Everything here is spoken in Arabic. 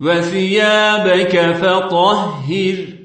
وثيابك فطهر.